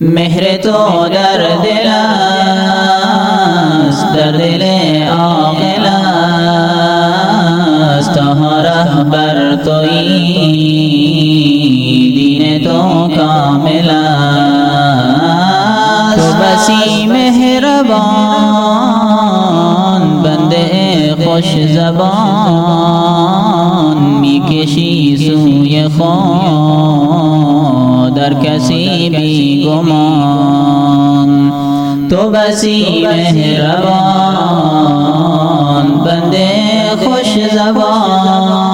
مہر تو گر دل در دل آغلاس تو بر تو دین تو کاملا تو بسی مہربان، بندے خوش زبان، میکشی در کسی بھی گمان، تو بسی مہربان، بندے خوش زبان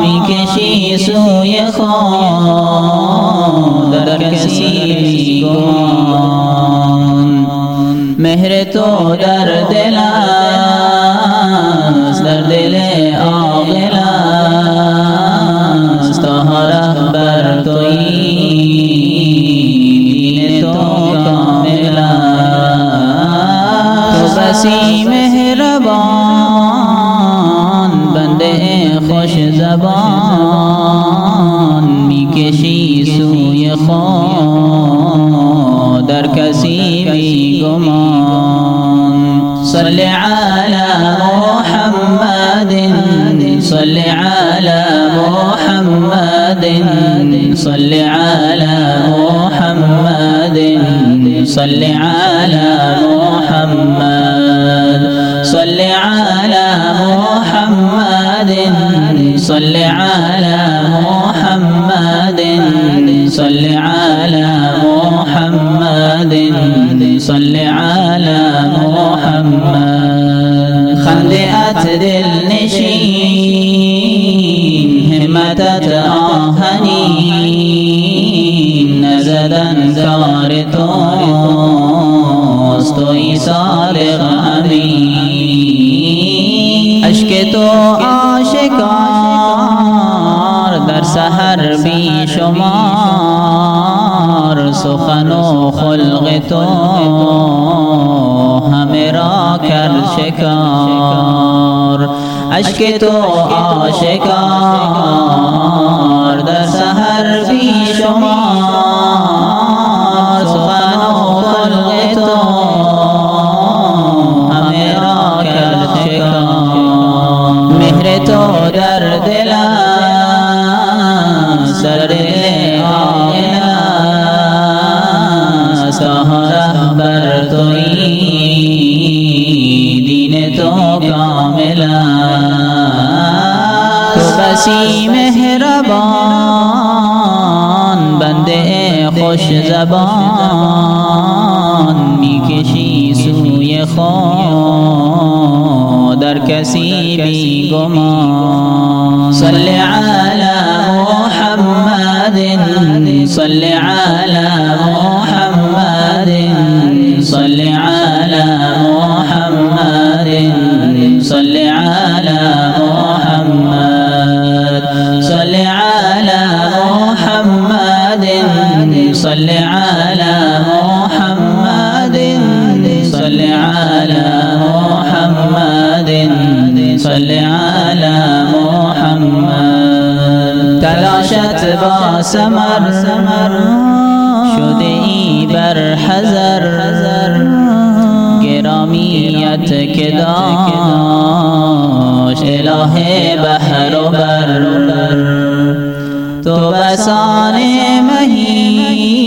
می کشی سوی خان در کسی بھی گمان۔ مہر تو در دل در دل آغلا بسی مهربان بنده خوش زبان میکشی سوی خود در کسی بی گمان۔ صل علی محمد صل علی محمد صل علی محمد صل علی محمد صل على محمد صل على محمد صل على محمد. خلئت دل نشين همة آهنين نزدا كارتوس توي صارغ أمين اشک تو عاشقان سحر بی شمار سخن و خلق تو همه را کر شکار. اشک تو آشکار در سحر بی شمار سرده آینا سهره بر توی دین تو کاملا تو بسی مهربان بنده خوش زبان می‌کشی سوی خود هر کسی بی‌گمان. صلی صل علی محمد. صل علی محمد. صل علی محمد. صل علی محمد. صل علی محمد. تلاشت با سمر. شده ای بر حذر. گرامیت که داشت اله بحر و بر. تو بسان مهی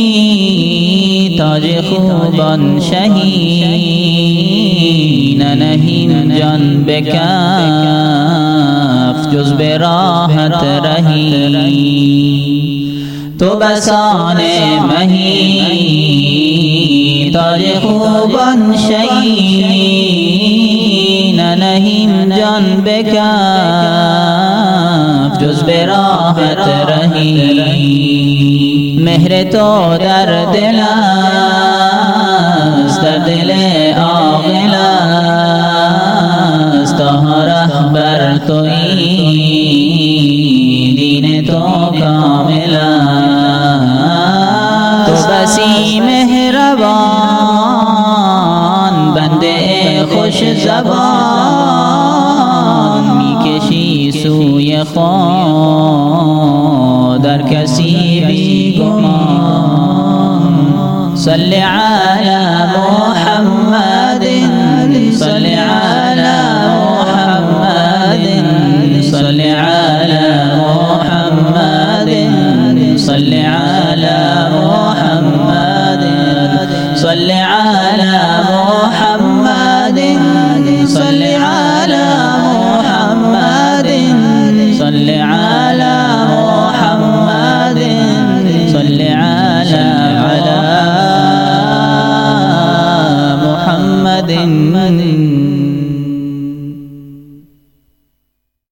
تاج خوبان شهی ننهیم جان بکف جز به راحت رهی تو بسانے مہی تاریخ بن شئی نہیم جان بے کیا جز بے راحت رہی مہر تو در دلا دل آغلا تہا مهربان بنده خوش زبان می‌کشی سوی خود در کسی بی گمان صل على محمد على محمد